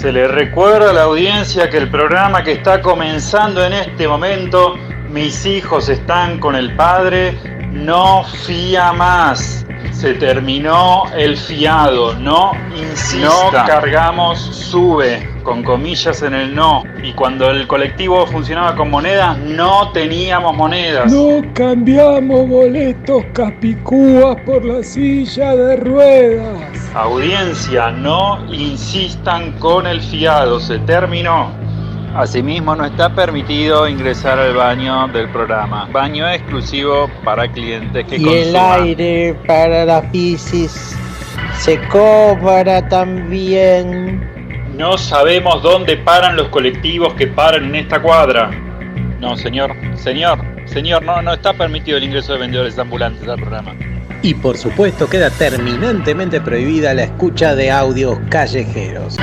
Se le recuerda a la audiencia que el programa que está comenzando en este momento, Mis hijos están con el padre, no fía más. Se terminó el fiado, no insista. No cargamos, sube, con comillas en el no. Y cuando el colectivo funcionaba con monedas, no teníamos monedas. No cambiamos boletos capicúas por la silla de ruedas. Audiencia, no insistan con el fiado, se terminó. Asimismo, no está permitido ingresar al baño del programa. Baño exclusivo para clientes que y el aire para la piscis se cobra también. No sabemos dónde paran los colectivos que paran en esta cuadra. No, señor, señor, señor, no, no está permitido el ingreso de vendedores ambulantes al programa. Y por supuesto queda terminantemente prohibida la escucha de audios callejeros.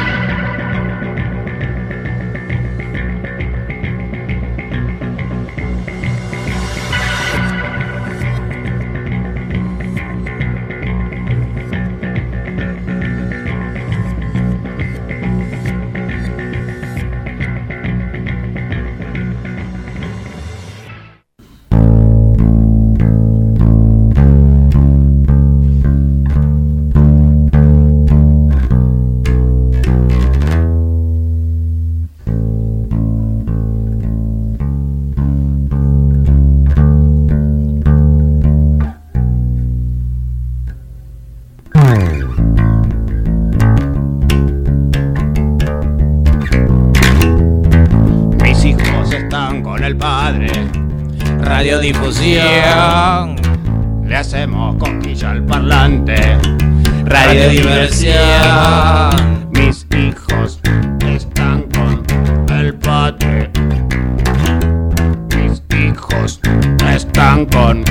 Radiodifusión. Le hacemos cosquilla al parlante. Radiodiversión. Mis hijos están con el padre. Mis hijos están con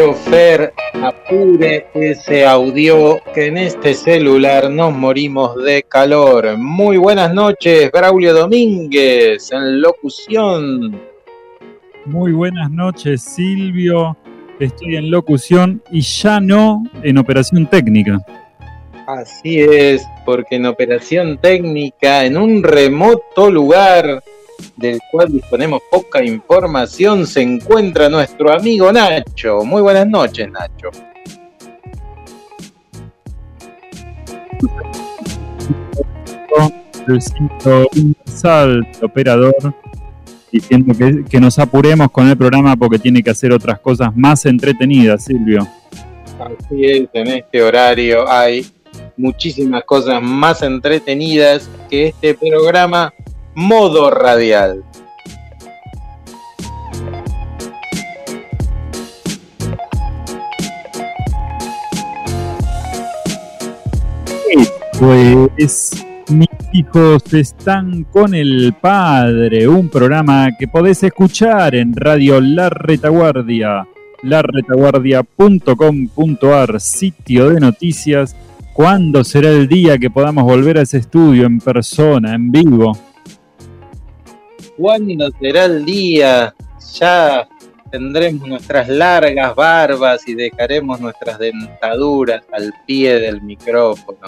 Chofer, apure ese audio que en este celular nos morimos de calor. Muy buenas noches, Braulio Domínguez, en locución. Muy buenas noches, Silvio. Estoy en locución y ya no en operación técnica. Así es, porque en operación técnica, en un remoto lugar del cual disponemos poca información, se encuentra nuestro amigo Nacho. Muy buenas noches, Nacho. El universal operador diciendo que, que nos apuremos con el programa porque tiene que hacer otras cosas más entretenidas, Silvio. Así es, en este horario hay muchísimas cosas más entretenidas que este programa modo radial. Pues mis hijos están con el padre, un programa que podés escuchar en Radio La Retaguardia, laretaguardia.com.ar, sitio de noticias. ¿Cuándo será el día que podamos volver a ese estudio en persona, en vivo? ¿Cuándo será el día? Ya tendremos nuestras largas barbas y dejaremos nuestras dentaduras al pie del micrófono,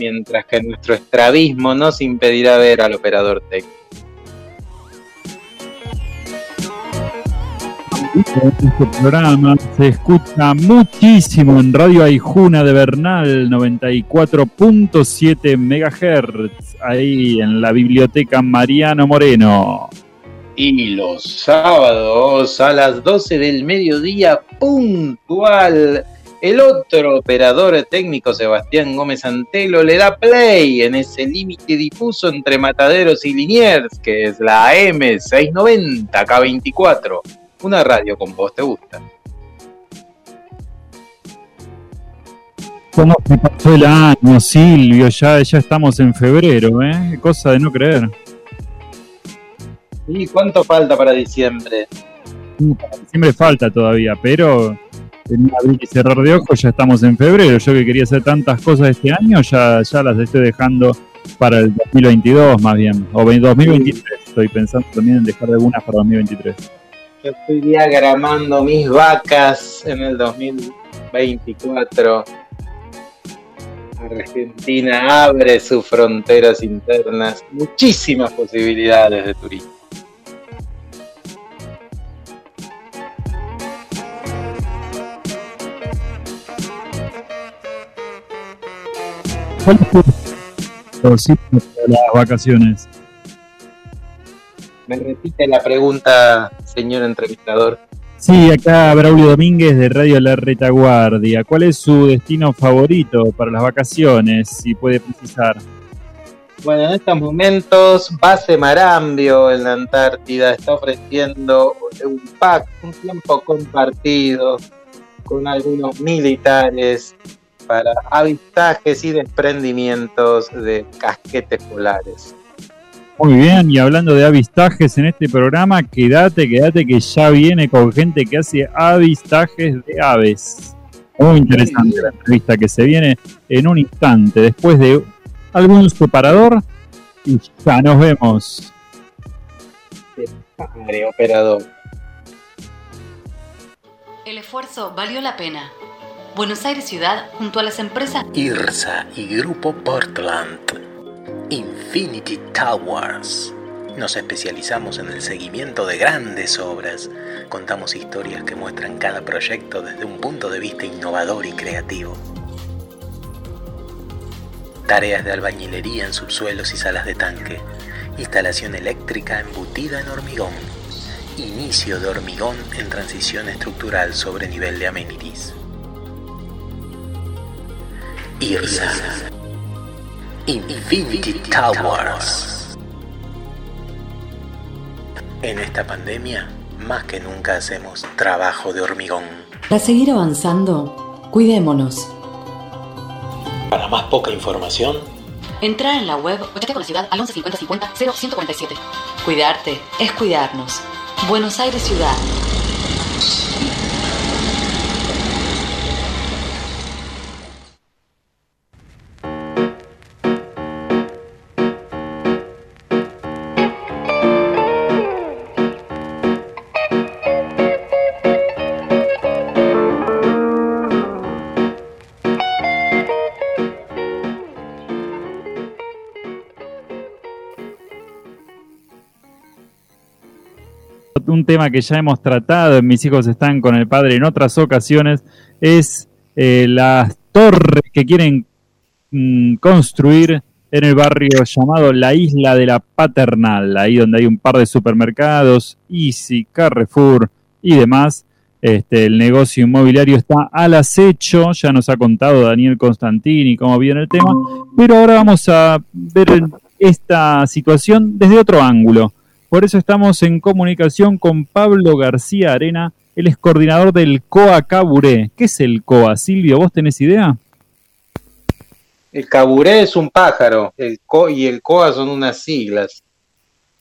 mientras que nuestro estrabismo nos impedirá ver al operador técnico. Este programa se escucha muchísimo en Radio Aijuna de Bernal 94.7 MHz, ahí en la biblioteca Mariano Moreno. Y los sábados a las 12 del mediodía puntual, el otro operador técnico Sebastián Gómez Antelo le da play en ese límite difuso entre Mataderos y Liniers, que es la AM 690 K24. Una radio con vos, ¿te gusta? ¿Cómo se pasó el año, Silvio? Ya, ya estamos en febrero, ¿eh? Cosa de no creer. ¿Y cuánto falta para diciembre? Para diciembre falta todavía, pero en un abrir y cerrar de ojos ya estamos en febrero. Yo que quería hacer tantas cosas este año, ya, ya las estoy dejando para el 2022 más bien, o 2023. Estoy pensando también en dejar algunas para 2023. Yo estoy diagramando mis vacas en el 2024. Argentina abre sus fronteras internas, muchísimas posibilidades de turismo. ¿Cuál es las vacaciones? Me repite la pregunta, señor entrevistador. Sí, acá Braulio Domínguez de Radio La Retaguardia. ¿Cuál es su destino favorito para las vacaciones, si puede precisar? Bueno, en estos momentos, Base Marambio en la Antártida está ofreciendo un pack, un tiempo compartido con algunos militares para avistajes y desprendimientos de casquetes polares. Muy bien, y hablando de avistajes en este programa, quédate, quédate que ya viene con gente que hace avistajes de aves. Muy interesante la entrevista que se viene en un instante, después de algún separador, y ya nos vemos. Padre operador. El esfuerzo valió la pena. Buenos Aires Ciudad, junto a las empresas IRSA y Grupo Portland. Infinity Towers. Nos especializamos en el seguimiento de grandes obras. Contamos historias que muestran cada proyecto desde un punto de vista innovador y creativo. Tareas de albañilería en subsuelos y salas de tanque. Instalación eléctrica embutida en hormigón. Inicio de hormigón en transición estructural sobre nivel de amenities. IRSA. Infinity Towers. En esta pandemia, más que nunca hacemos trabajo de hormigón. Para seguir avanzando, cuidémonos. Para más poca información, Entra en la web o con la ciudad al 11 50 50 0147. Cuidarte es cuidarnos. Buenos Aires Ciudad. Un tema que ya hemos tratado Mis hijos están con el padre en otras ocasiones, es eh, las torres que quieren mm, construir en el barrio llamado la Isla de la Paternal, ahí donde hay un par de supermercados, Easy, Carrefour y demás. Este, el negocio inmobiliario está al acecho, ya nos ha contado Daniel Constantini cómo viene el tema, pero ahora vamos a ver esta situación desde otro ángulo. Por eso estamos en comunicación con Pablo García Arena, él es coordinador del COA Caburé. ¿Qué es el COA? Silvio, ¿vos tenés idea? El caburé es un pájaro el co y el coa son unas siglas.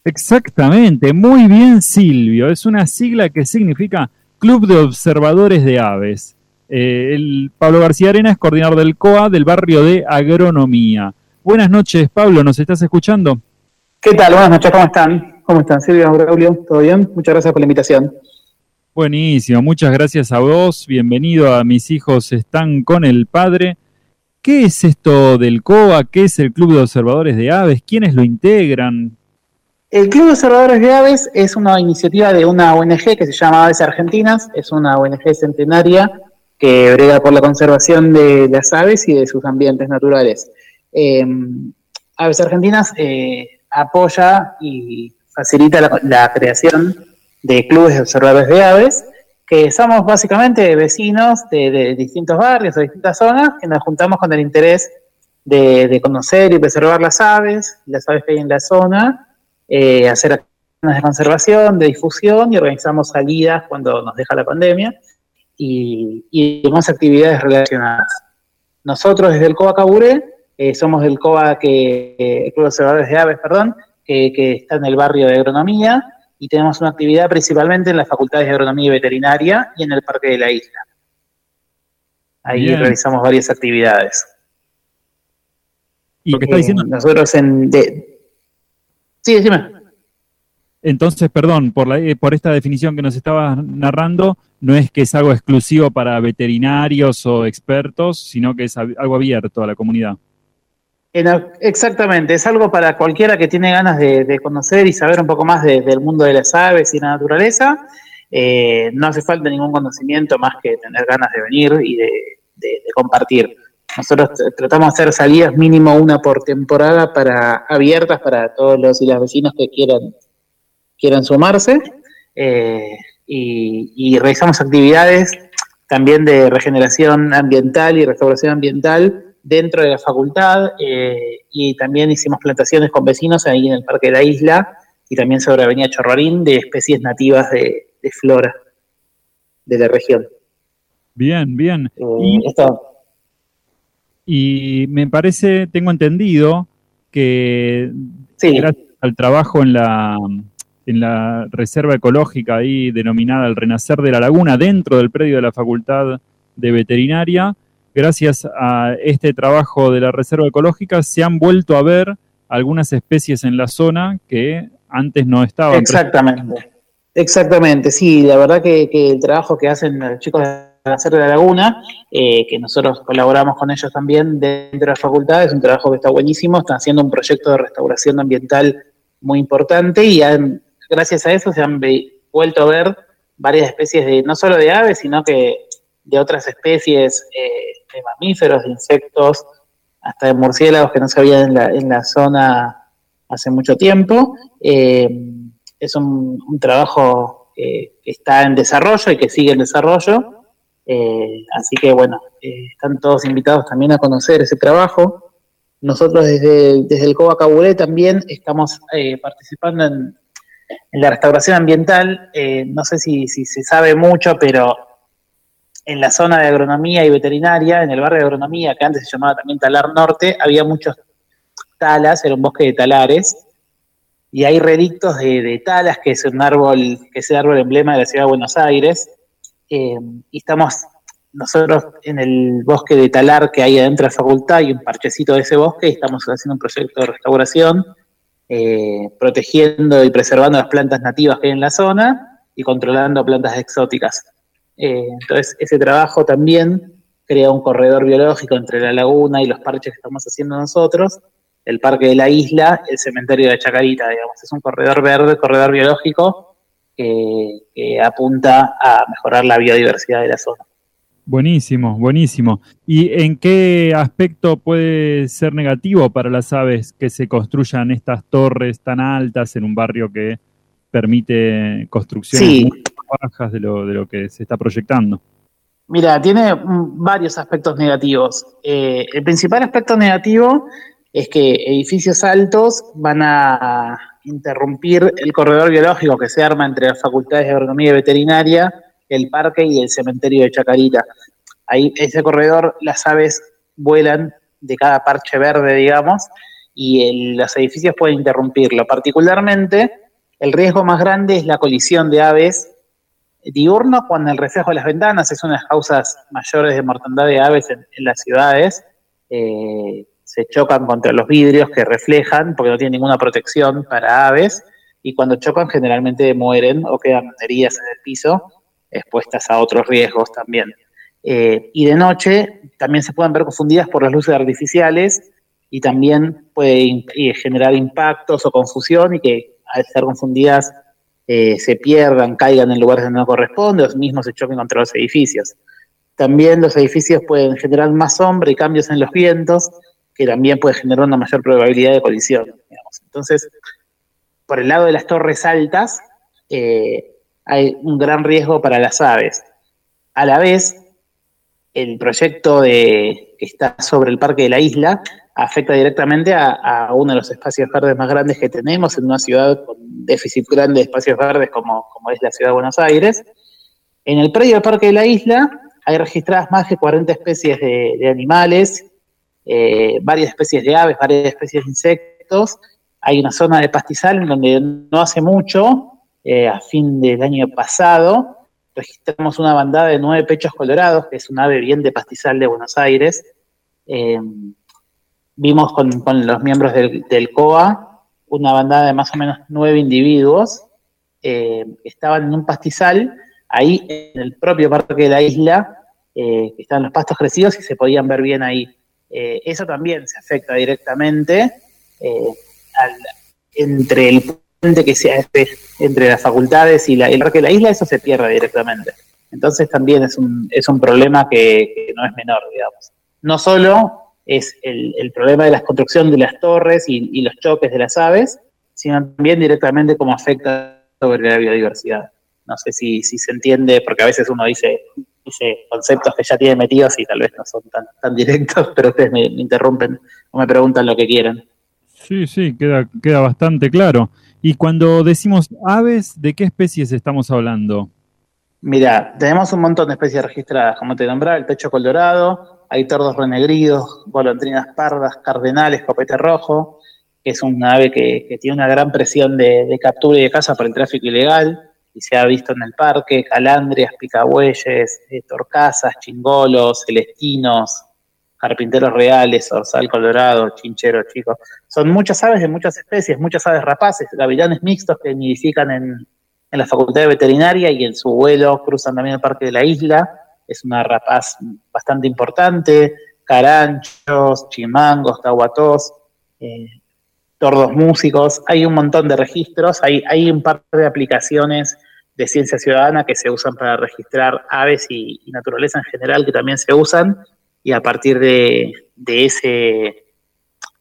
Exactamente, muy bien Silvio. Es una sigla que significa Club de Observadores de Aves. Eh, el Pablo García Arena es coordinador del COA del barrio de Agronomía. Buenas noches, Pablo, ¿nos estás escuchando? ¿Qué tal? Buenas noches, ¿cómo están? ¿Cómo están, Silvia, Braulio? ¿Todo bien? Muchas gracias por la invitación. Buenísimo, muchas gracias a vos. Bienvenido a Mis hijos están con el padre. ¿Qué es esto del COA? ¿Qué es el Club de Observadores de Aves? ¿Quiénes lo integran? El Club de Observadores de Aves es una iniciativa de una ONG que se llama Aves Argentinas. Es una ONG centenaria que brega por la conservación de las aves y de sus ambientes naturales. Eh, Aves Argentinas eh, apoya y facilita la, creación de clubes de observadores de aves, que somos básicamente vecinos de, distintos barrios o distintas zonas que nos juntamos con el interés de, conocer y preservar las aves, las aves que hay en la zona, eh, hacer acciones de conservación, de difusión y organizamos salidas cuando nos deja la pandemia y, y más actividades relacionadas. Nosotros desde el COA Caburé eh, somos del COA que, eh, el Club de Observadores de Aves, perdón, que, que está en el barrio de Agronomía y tenemos una actividad principalmente en las facultades de Agronomía y Veterinaria y en el Parque de la Isla. Ahí Bien. realizamos varias actividades. Y lo que está Eh, diciendo, nosotros en... de- Sí, decime. entonces, perdón, por, la, eh, por esta definición que nos estabas narrando, no es que es algo exclusivo para veterinarios o expertos, sino que es algo abierto a la comunidad. Exactamente, es algo para cualquiera que tiene ganas de, conocer y saber un poco más de- del mundo de las aves y la naturaleza. Eh, no hace falta ningún conocimiento más que tener ganas de venir y de, compartir. Nosotros tratamos de hacer salidas mínimo una por temporada para abiertas para todos los y las vecinos que quieran, quieran sumarse. Eh, y realizamos actividades también de regeneración ambiental y restauración ambiental dentro de la facultad eh, y también hicimos plantaciones con vecinos ahí en el Parque de la Isla y también sobre Avenida Chorrorín de especies nativas de, de flora de la región. Bien, bien. Eh, Y- esto, Y me parece, tengo entendido que sí, gracias al trabajo en la, en la reserva ecológica ahí denominada el Renacer de la Laguna, dentro del predio de la Facultad de Veterinaria, gracias a este trabajo de la reserva ecológica se han vuelto a ver algunas especies en la zona que antes no estaban. exactamente. Exactamente, sí, la verdad que, que el trabajo que hacen los chicos de la Cerro de la Laguna, eh, que nosotros colaboramos con ellos también dentro de la facultad, es un trabajo que está buenísimo, están haciendo un proyecto de restauración ambiental muy importante y gracias a eso se han vuelto a ver varias especies de, no solo de aves, sino que de otras especies eh, de mamíferos, de insectos, hasta de murciélagos que no se habían en la, en la zona hace mucho tiempo. Eh, es un, un trabajo eh, que está en desarrollo y que sigue en desarrollo. Eh, así que bueno, están todos invitados también a conocer ese trabajo. Nosotros desde, desde el COBA Caburé también estamos participando en, en la restauración ambiental. Eh, no sé si, si se sabe mucho, pero en la zona de agronomía y veterinaria, en el barrio de agronomía, que antes se llamaba también Talar Norte, había muchos talas, era un bosque de talares, y hay relictos de, de talas, que es un árbol, que es el árbol emblema de la ciudad de Buenos Aires, eh, y estamos nosotros en el bosque de talar que hay adentro de la facultad, y un parchecito de ese bosque, y estamos haciendo un proyecto de restauración, eh, protegiendo y preservando las plantas nativas que hay en la zona, y controlando plantas exóticas. Eh, entonces, ese trabajo también crea un corredor biológico entre la laguna y los parches que estamos haciendo nosotros, el parque de la isla, el cementerio de Chacarita, digamos. Es un corredor verde, corredor biológico que, que apunta a mejorar la biodiversidad de la zona. Buenísimo, buenísimo. ¿Y en qué aspecto puede ser negativo para las aves que se construyan estas torres tan altas en un barrio que permite construcciones Sí. muy bajas de lo, que se está proyectando? Mira, tiene varios aspectos negativos. Eh, el principal aspecto negativo es que edificios altos van a interrumpir el corredor biológico que se arma entre las facultades de agronomía y veterinaria, el parque y el cementerio de Chacarita. Ahí, ese corredor, las aves vuelan de cada parche verde, digamos, y el- los edificios pueden interrumpirlo. Particularmente, el riesgo más grande es la colisión de aves diurno cuando el reflejo de las ventanas es una de las causas mayores de mortandad de aves en, las ciudades. Eh, se chocan contra los vidrios que reflejan porque no tienen ninguna protección para aves y cuando chocan generalmente mueren o quedan heridas en el piso expuestas a otros riesgos también. Eh, y de noche también se pueden ver confundidas por las luces artificiales y también puede generar impactos o confusión y que al ser confundidas eh, se pierdan, caigan en lugares donde no corresponde, o mismos se choquen contra los edificios. También los edificios pueden generar más sombra y cambios en los vientos, que también puede generar una mayor probabilidad de colisión. Entonces, por el lado de las torres altas, eh, hay un gran riesgo para las aves. A la vez, el proyecto de, que está sobre el parque de la isla afecta directamente a, uno de los espacios verdes más grandes que tenemos en una ciudad con déficit grande de espacios verdes como, es la ciudad de Buenos Aires. En el predio del parque de la isla hay registradas más de 40 especies de, de animales, eh, varias especies de aves, varias especies de insectos. Hay una zona de pastizal en donde no hace mucho, eh, a fin del año pasado, registramos una bandada de nueve pechos colorados, que es un ave bien de pastizal de Buenos Aires. Eh, vimos con, con los miembros del, del, COA una bandada de más o menos nueve individuos eh, que estaban en un pastizal, ahí en el propio parque de la isla, eh, que están los pastos crecidos y se podían ver bien ahí. Eh, eso también se afecta directamente al, entre el puente que se hace entre las facultades y la, el parque de la isla, eso se pierde directamente. Entonces también es un, es un problema que no es menor, digamos. No solo es el, el, problema de la construcción de las torres y, y, los choques de las aves, sino también directamente cómo afecta sobre la biodiversidad. No sé si, si se entiende, porque a veces uno dice, dice conceptos que ya tiene metidos y tal vez no son tan, tan directos, pero ustedes me, me interrumpen o me preguntan lo que quieran. Sí, sí, queda, queda bastante claro. Y cuando decimos aves, ¿de qué especies estamos hablando? Mira, tenemos un montón de especies registradas, como te nombraba, el pecho colorado, hay tordos renegridos, golondrinas pardas, cardenales, copete rojo, que es un ave que, tiene una gran presión de, captura y de caza por el tráfico ilegal, y se ha visto en el parque, calandrias, picabueyes, eh, torcasas, chingolos, celestinos, carpinteros reales, orsal colorado, chinchero, chicos. Son muchas aves de muchas especies, muchas aves rapaces, gavilanes mixtos que nidifican en, en la Facultad de Veterinaria y en su vuelo cruzan también el Parque de la Isla. Es una rapaz bastante importante, caranchos, chimangos, tahuatós, eh, tordos músicos. Hay un montón de registros, hay, un par de aplicaciones de ciencia ciudadana que se usan para registrar aves y, naturaleza en general que también se usan y a partir de, de, ese,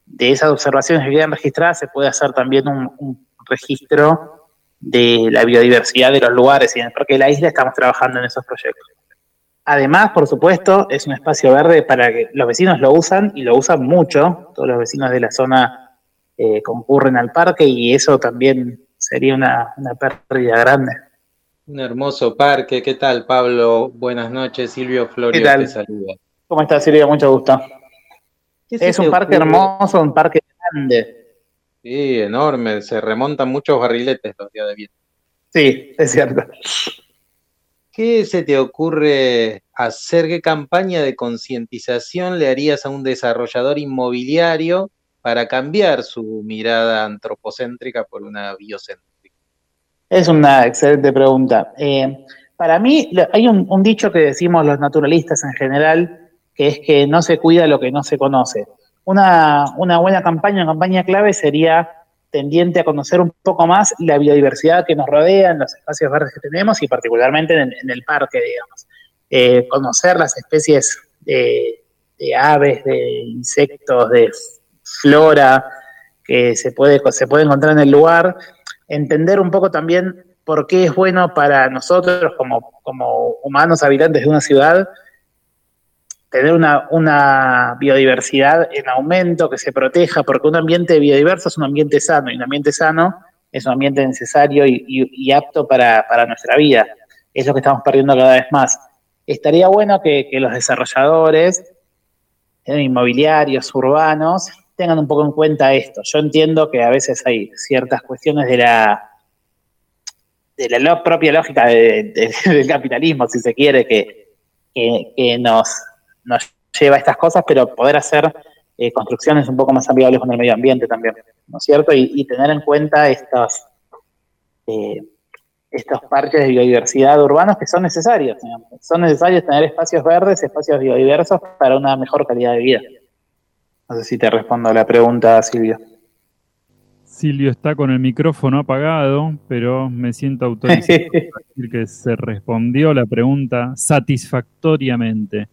de esas observaciones que quedan registradas se puede hacer también un, registro de la biodiversidad de los lugares y en de la Isla estamos trabajando en esos proyectos. Además, por supuesto, es un espacio verde para que los vecinos lo usan y lo usan mucho, todos los vecinos de la zona eh, concurren al parque y eso también sería una, una pérdida grande. Un hermoso parque, ¿qué tal Pablo? Buenas noches, Silvio Florio te saluda. ¿Cómo estás, Silvia? Mucho gusto. Es un parque ocurre? hermoso, un parque grande. Sí, enorme. Se remontan muchos barriletes los días de viento. Sí, es cierto. ¿Qué se te ocurre hacer? ¿Qué campaña de concientización le harías a un desarrollador inmobiliario para cambiar su mirada antropocéntrica por una biocéntrica? Es una excelente pregunta. Eh, para mí hay un, dicho que decimos los naturalistas en general, que es que no se cuida lo que no se conoce. Una buena campaña, una campaña clave sería tendiente a conocer un poco más la biodiversidad que nos rodea en los espacios verdes que tenemos y particularmente en, el parque, digamos. Eh, conocer las especies de, de, aves, de insectos, de flora que se puede, se puede encontrar en el lugar, entender un poco también por qué es bueno para nosotros como, como humanos habitantes de una ciudad tener una, una, biodiversidad en aumento, que se proteja, porque un ambiente biodiverso es un ambiente sano, y un ambiente sano es un ambiente necesario y, y, apto para, para, nuestra vida. Es lo que estamos perdiendo cada vez más. Estaría bueno que, los desarrolladores eh, inmobiliarios, urbanos, tengan un poco en cuenta esto. Yo entiendo que a veces hay ciertas cuestiones de la, de la propia lógica de, de, del capitalismo, si se quiere, que, que nos nos lleva a estas cosas, pero poder hacer eh, construcciones un poco más amigables con el medio ambiente también, ¿no es cierto? Y, y tener en cuenta estos, eh, estos parques de biodiversidad urbanos que son necesarios. Digamos. Son necesarios tener espacios verdes, espacios biodiversos para una mejor calidad de vida. No sé si te respondo a la pregunta, Silvio. Silvio está con el micrófono apagado, pero me siento autorizado a decir que se respondió la pregunta satisfactoriamente.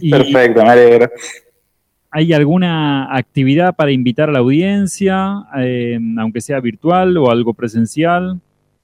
Y Perfecto, me alegro. ¿Hay alguna actividad para invitar a la audiencia, eh, aunque sea virtual o algo presencial?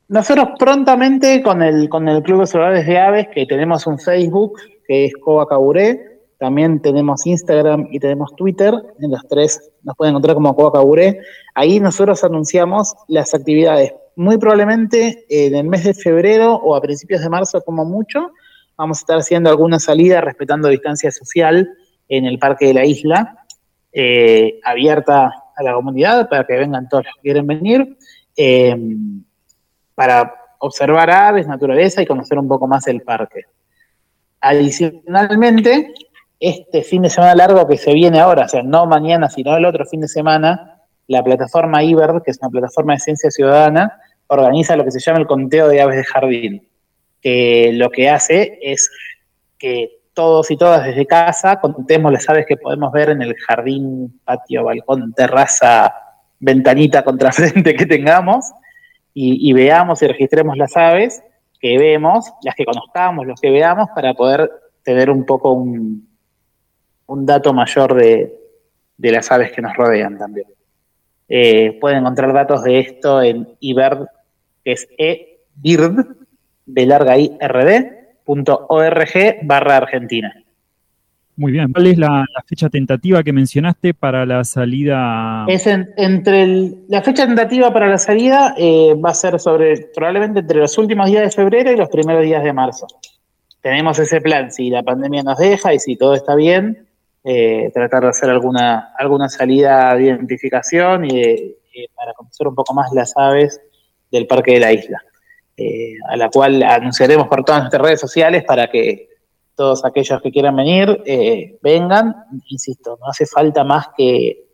Nosotros prontamente con el, con el Club de de Aves, que tenemos un Facebook, que es Coba Caburé, también tenemos Instagram y tenemos Twitter, en los tres nos pueden encontrar como Coba Caburé. Ahí nosotros anunciamos las actividades, muy probablemente en el mes de febrero o a principios de marzo como mucho, vamos a estar haciendo alguna salida respetando distancia social en el Parque de la Isla, eh, abierta a la comunidad para que vengan todos los que quieren venir, eh, para observar aves, naturaleza y conocer un poco más el parque. Adicionalmente, este fin de semana largo que se viene ahora, o sea, no mañana, sino el otro fin de semana, la plataforma IBER, que es una plataforma de ciencia ciudadana, organiza lo que se llama el conteo de aves de jardín, que lo que hace es que todos y todas desde casa contemos las aves que podemos ver en el jardín, patio, balcón, terraza, ventanita contrafrente que tengamos y, veamos y registremos las aves que vemos, las que conozcamos, los que veamos, para poder tener un poco un, dato mayor de, las aves que nos rodean también. Eh, pueden encontrar datos de esto en IBIRD, que es ebird, de larga barra Argentina. Muy bien. ¿Cuál es la, fecha tentativa que mencionaste para la salida? Es entre la fecha tentativa para la salida eh, va a ser sobre probablemente entre los últimos días de febrero y los primeros días de marzo. Tenemos ese plan, si la pandemia nos deja y si todo está bien, eh, tratar de hacer alguna, alguna salida de identificación y para conocer un poco más las aves del parque de la isla, eh, a la cual anunciaremos por todas nuestras redes sociales para que todos aquellos que quieran venir eh, vengan. Insisto, no hace falta más que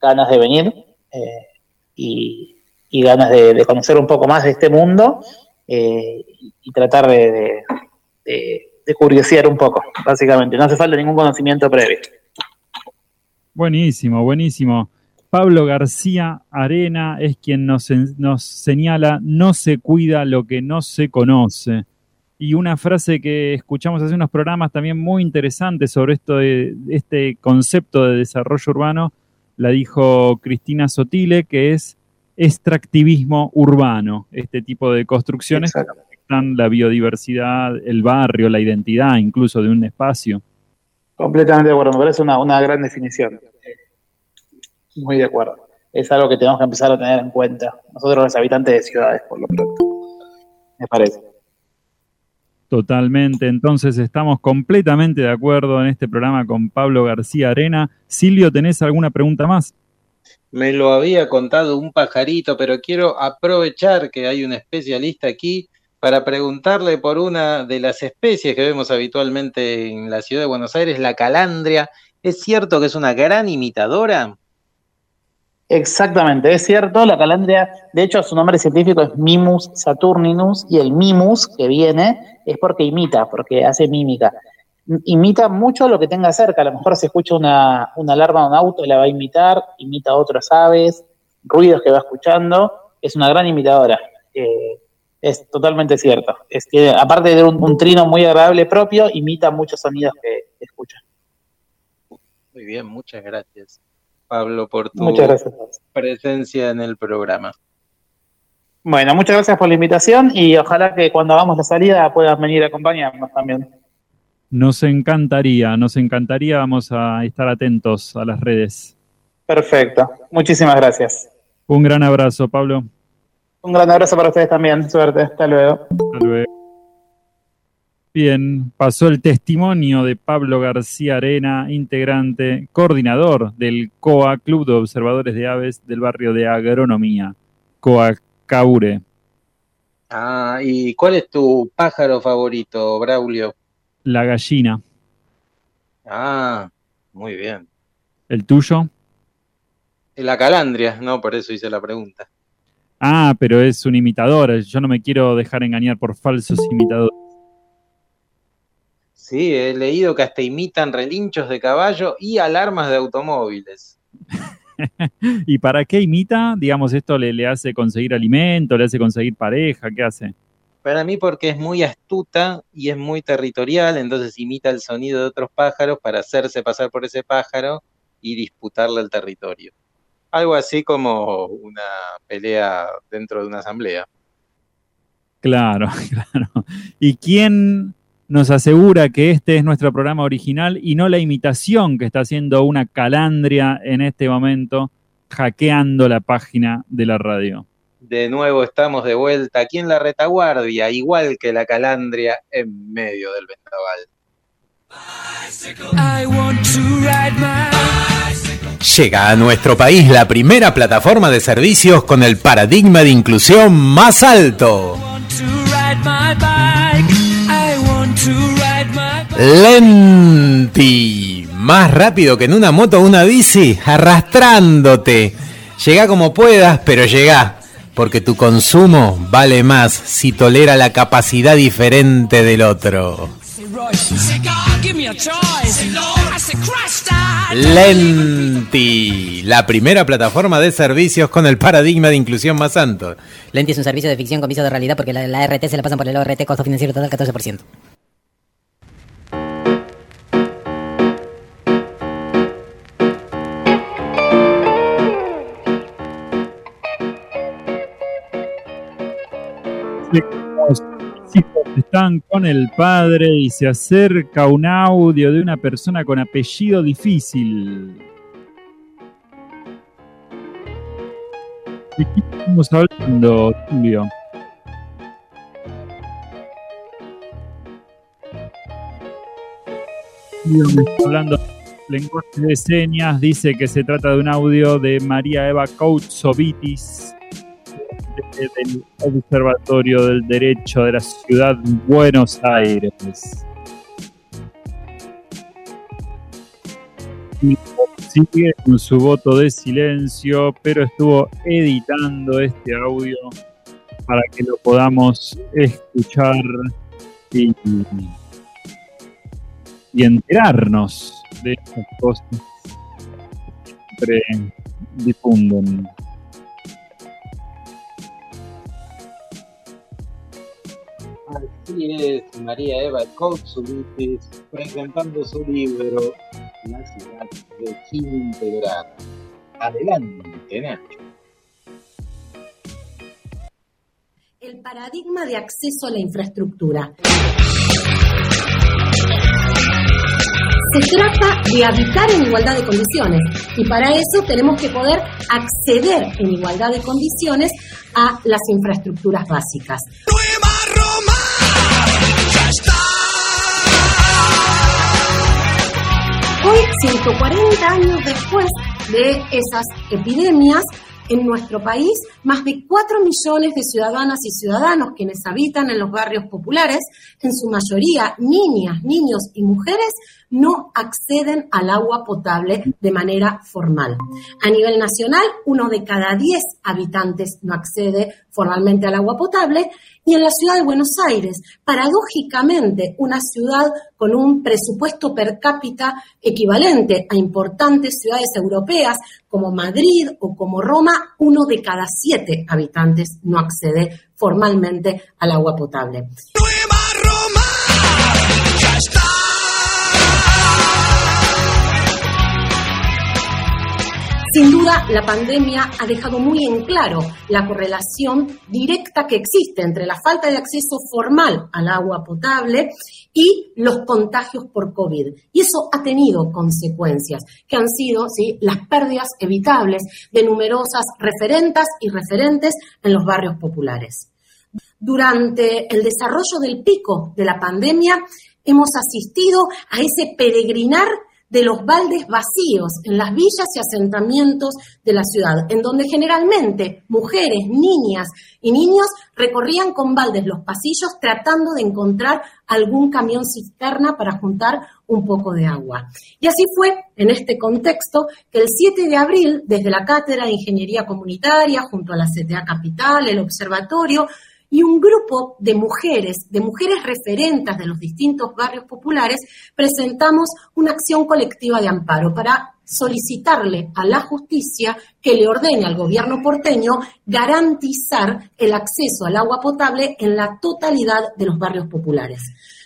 ganas de venir eh, y, ganas de, conocer un poco más de este mundo eh, y tratar de, de, curiosear un poco, básicamente. No hace falta ningún conocimiento previo. Buenísimo, buenísimo. Pablo García Arena es quien nos, nos señala, no se cuida lo que no se conoce y una frase que escuchamos hace unos programas también muy interesantes sobre esto de, este concepto de desarrollo urbano, la dijo Cristina Sotile, que es extractivismo urbano, este tipo de construcciones que afectan la biodiversidad, el barrio, la identidad incluso de un espacio. Completamente de acuerdo, me parece una, una gran definición. Muy de acuerdo. Es algo que tenemos que empezar a tener en cuenta, nosotros los habitantes de ciudades, por lo pronto. Me parece. Totalmente, entonces estamos completamente de acuerdo en este programa con Pablo García Arena. Silvio, ¿tenés alguna pregunta más? Me lo había contado un pajarito, pero quiero aprovechar que hay un especialista aquí para preguntarle por una de las especies que vemos habitualmente en la ciudad de Buenos Aires, la calandria. ¿Es cierto que es una gran imitadora? Exactamente, es cierto, la calandria, de hecho su nombre científico es Mimus saturninus y el mimus que viene es porque imita, porque hace mímica. Imita mucho lo que tenga cerca, a lo mejor se escucha una, alarma de un auto, la va a imitar, imita otras aves, ruidos que va escuchando, es una gran imitadora. Eh, es totalmente cierto. Es que aparte de un, trino muy agradable propio, imita muchos sonidos que escucha. Muy bien, muchas gracias. Pablo, por tu presencia en el programa. Bueno, muchas gracias por la invitación y ojalá que cuando hagamos la salida puedas venir a acompañarnos también. Nos encantaría, nos encantaría, vamos a estar atentos a las redes. Perfecto, muchísimas gracias. Un gran abrazo, Pablo. Un gran abrazo para ustedes también, suerte, hasta luego. Hasta luego. Bien, pasó el testimonio de Pablo García Arena, integrante, coordinador del COA, Club de Observadores de Aves del barrio de Agronomía, COA Caure. Ah, ¿y cuál es tu pájaro favorito, Braulio? La gallina. Ah, muy bien. ¿El tuyo? La calandria, no, por eso hice la pregunta. Ah, pero es un imitador. Yo no me quiero dejar engañar por falsos imitadores. Sí, he leído que hasta imitan relinchos de caballo y alarmas de automóviles. ¿Y para qué imita? Digamos, esto le, le, hace conseguir alimento, le hace conseguir pareja, ¿qué hace? Para mí porque es muy astuta y es muy territorial, entonces imita el sonido de otros pájaros para hacerse pasar por ese pájaro y disputarle el territorio. Algo así como una pelea dentro de una asamblea. Claro, claro. ¿Y quién nos asegura que este es nuestro programa original y no la imitación que está haciendo una calandria en este momento, hackeando la página de la radio. De nuevo estamos de vuelta aquí en la retaguardia, igual que la calandria en medio del vendaval. Llega a nuestro país la primera plataforma de servicios con el paradigma de inclusión más alto Lenti, más rápido que en una moto o una bici, arrastrándote. Llega como puedas, pero llega, porque tu consumo vale más si tolera la capacidad diferente del otro. Lenti, la primera plataforma de servicios con el paradigma de inclusión más alto. Lenti es un servicio de ficción con viso de realidad porque la, la RT se la pasan por el ORT, costo financiero total 14%. Están con el padre y se acerca un audio de una persona con apellido difícil. ¿De qué estamos hablando, está hablando lenguaje de señas, dice que se trata de un audio de María Eva Koutsovitis de- del Observatorio del Derecho de la Ciudad Buenos Aires. Y sigue con su voto de silencio, pero estuvo editando este audio para que lo podamos escuchar y, y enterarnos de estas cosas que siempre difunden. Así es, María Eva Koutsulitis presentando su libro La ciudad desintegrada. Adelante, Nacho. El paradigma de acceso a la infraestructura. Se trata de habitar en igualdad de condiciones y para eso tenemos que poder acceder en igualdad de condiciones a las infraestructuras básicas. Hoy, 140 años después de esas epidemias, en nuestro país, más de 4 millones de ciudadanas y ciudadanos quienes habitan en los barrios populares, en su mayoría niñas, niños y mujeres, no acceden al agua potable de manera formal. A nivel nacional, uno de cada 10 habitantes no accede formalmente al agua potable y en la ciudad de Buenos Aires, paradójicamente, una ciudad con un presupuesto per cápita equivalente a importantes ciudades europeas como Madrid o como Roma, uno de cada siete habitantes no accede formalmente al agua potable. Sin duda, la pandemia ha dejado muy en claro la correlación directa que existe entre la falta de acceso formal al agua potable y los contagios por COVID. Y eso ha tenido consecuencias, que han sido ¿sí? las pérdidas evitables de numerosas referentas y referentes en los barrios populares. Durante el desarrollo del pico de la pandemia, hemos asistido a ese peregrinar de los baldes vacíos en las villas y asentamientos de la ciudad, en donde generalmente mujeres, niñas y niños recorrían con baldes los pasillos tratando de encontrar algún camión cisterna para juntar un poco de agua. Y así fue en este contexto que el 7 de abril, desde la Cátedra de Ingeniería Comunitaria, junto a la CTA Capital, el Observatorio, y un grupo de mujeres, de mujeres referentes de los distintos barrios populares, presentamos una acción colectiva de amparo para solicitarle a la justicia que le ordene al gobierno porteño garantizar el acceso al agua potable en la totalidad de los barrios populares.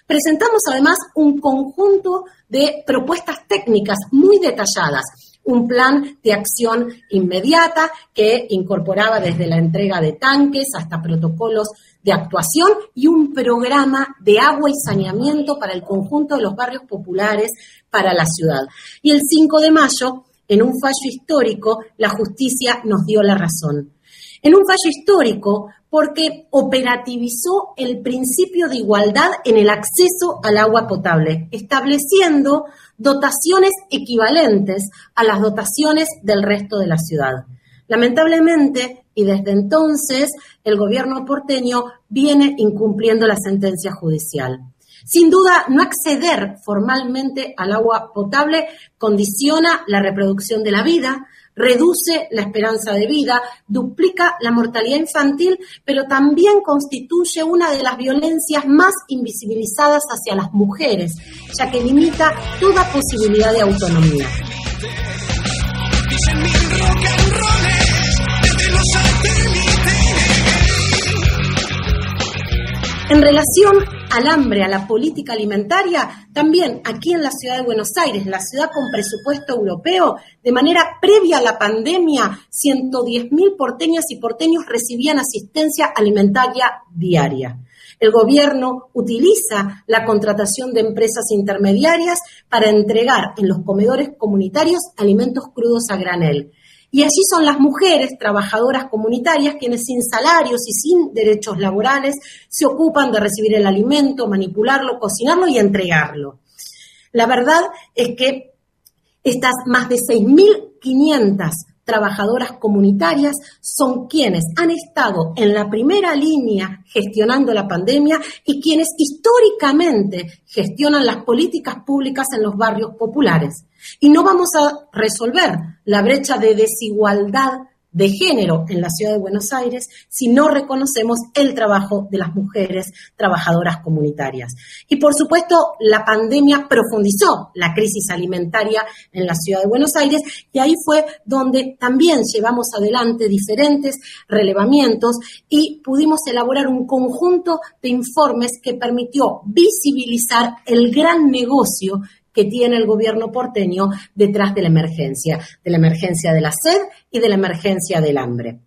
Presentamos además un conjunto de propuestas técnicas muy detalladas, un plan de acción inmediata que incorporaba desde la entrega de tanques hasta protocolos de actuación y un programa de agua y saneamiento para el conjunto de los barrios populares para la ciudad. Y el 5 de mayo, en un fallo histórico, la justicia nos dio la razón. En un fallo histórico porque operativizó el principio de igualdad en el acceso al agua potable, estableciendo dotaciones equivalentes a las dotaciones del resto de la ciudad. Lamentablemente, y desde entonces el gobierno porteño viene incumpliendo la sentencia judicial. Sin duda, no acceder formalmente al agua potable condiciona la reproducción de la vida, reduce la esperanza de vida, duplica la mortalidad infantil, pero también constituye una de las violencias más invisibilizadas hacia las mujeres, ya que limita toda posibilidad de autonomía. En relación al hambre, a la política alimentaria, también aquí en la ciudad de Buenos Aires, la ciudad con presupuesto europeo, de manera previa a la pandemia, 110.000 porteñas y porteños recibían asistencia alimentaria diaria. El gobierno utiliza la contratación de empresas intermediarias para entregar en los comedores comunitarios alimentos crudos a granel. Y allí son las mujeres trabajadoras comunitarias quienes sin salarios y sin derechos laborales se ocupan de recibir el alimento, manipularlo, cocinarlo y entregarlo. La verdad es que estas más de 6.500 trabajadoras comunitarias son quienes han estado en la primera línea gestionando la pandemia y quienes históricamente gestionan las políticas públicas en los barrios populares. Y no vamos a resolver la brecha de desigualdad de género en la ciudad de Buenos Aires si no reconocemos el trabajo de las mujeres trabajadoras comunitarias. Y por supuesto, la pandemia profundizó la crisis alimentaria en la ciudad de Buenos Aires y ahí fue donde también llevamos adelante diferentes relevamientos y pudimos elaborar un conjunto de informes que permitió visibilizar el gran negocio que tiene el gobierno porteño detrás de la emergencia, de la emergencia de la sed y de la emergencia del hambre.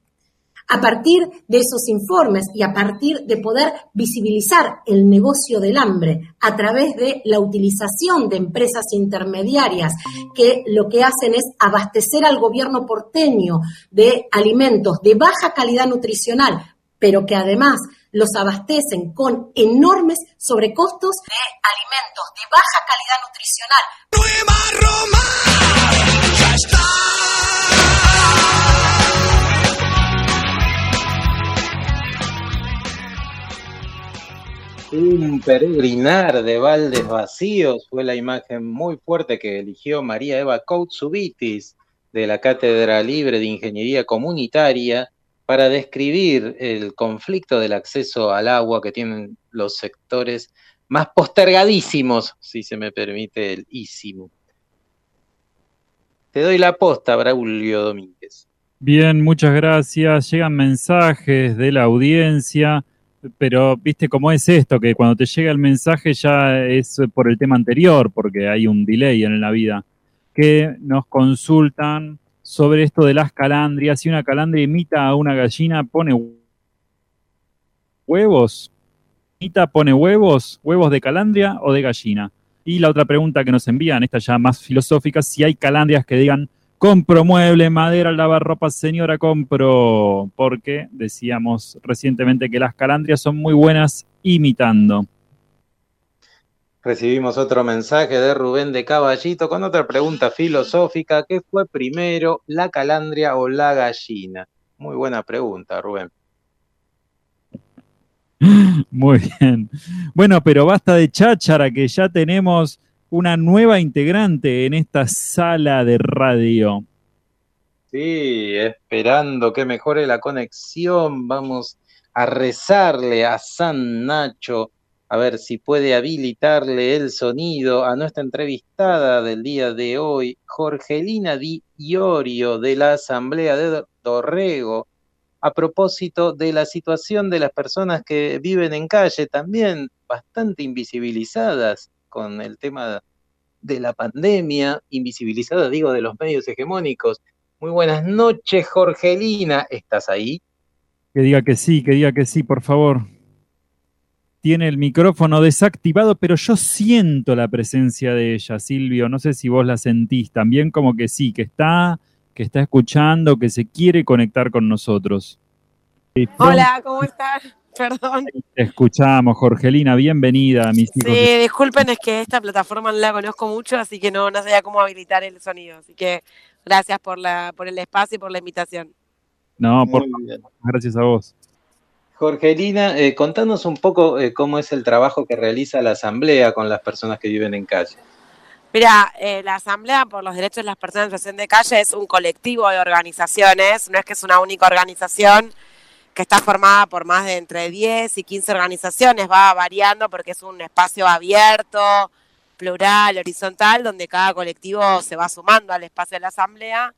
A partir de esos informes y a partir de poder visibilizar el negocio del hambre a través de la utilización de empresas intermediarias que lo que hacen es abastecer al gobierno porteño de alimentos de baja calidad nutricional, pero que además los abastecen con enormes sobrecostos de alimentos de baja calidad nutricional. ¡Nueva Roma! ¡Ya está! Un peregrinar de baldes vacíos fue la imagen muy fuerte que eligió María Eva Koutsubitis de la Cátedra Libre de Ingeniería Comunitaria para describir el conflicto del acceso al agua que tienen los sectores más postergadísimos, si se me permite el ísimo. Te doy la posta, Braulio Domínguez. Bien, muchas gracias. Llegan mensajes de la audiencia, pero viste cómo es esto, que cuando te llega el mensaje ya es por el tema anterior, porque hay un delay en la vida, que nos consultan sobre esto de las calandrias. Si una calandria imita a una gallina, pone huevos. ¿Imita, pone huevos? ¿Huevos de calandria o de gallina? Y la otra pregunta que nos envían, esta ya más filosófica, si hay calandrias que digan, compro mueble, madera, lavarropa, señora, compro. Porque decíamos recientemente que las calandrias son muy buenas imitando. Recibimos otro mensaje de Rubén de Caballito con otra pregunta filosófica. ¿Qué fue primero, la calandria o la gallina? Muy buena pregunta, Rubén. Muy bien. Bueno, pero basta de cháchara que ya tenemos una nueva integrante en esta sala de radio. Sí, esperando que mejore la conexión, vamos a rezarle a San Nacho a ver si puede habilitarle el sonido a nuestra entrevistada del día de hoy, Jorgelina Di Iorio, de la Asamblea de Dorrego, a propósito de la situación de las personas que viven en calle, también bastante invisibilizadas con el tema de la pandemia, invisibilizadas, digo, de los medios hegemónicos. Muy buenas noches, Jorgelina, ¿estás ahí? Que diga que sí, que diga que sí, por favor tiene el micrófono desactivado, pero yo siento la presencia de ella, Silvio. No sé si vos la sentís también como que sí, que está, que está escuchando, que se quiere conectar con nosotros. Hola, ¿cómo estás? Perdón. Te escuchamos, Jorgelina, bienvenida a mis hijos. Sí, disculpen, es que esta plataforma no la conozco mucho, así que no, no sabía cómo habilitar el sonido. Así que gracias por, la, por el espacio y por la invitación. No, por favor, gracias a vos. Jorgelina, eh, contanos un poco eh, cómo es el trabajo que realiza la Asamblea con las personas que viven en calle. Mira, eh, la Asamblea por los Derechos de las Personas en Situación de Calle es un colectivo de organizaciones, no es que es una única organización que está formada por más de entre 10 y 15 organizaciones, va variando porque es un espacio abierto, plural, horizontal, donde cada colectivo se va sumando al espacio de la Asamblea,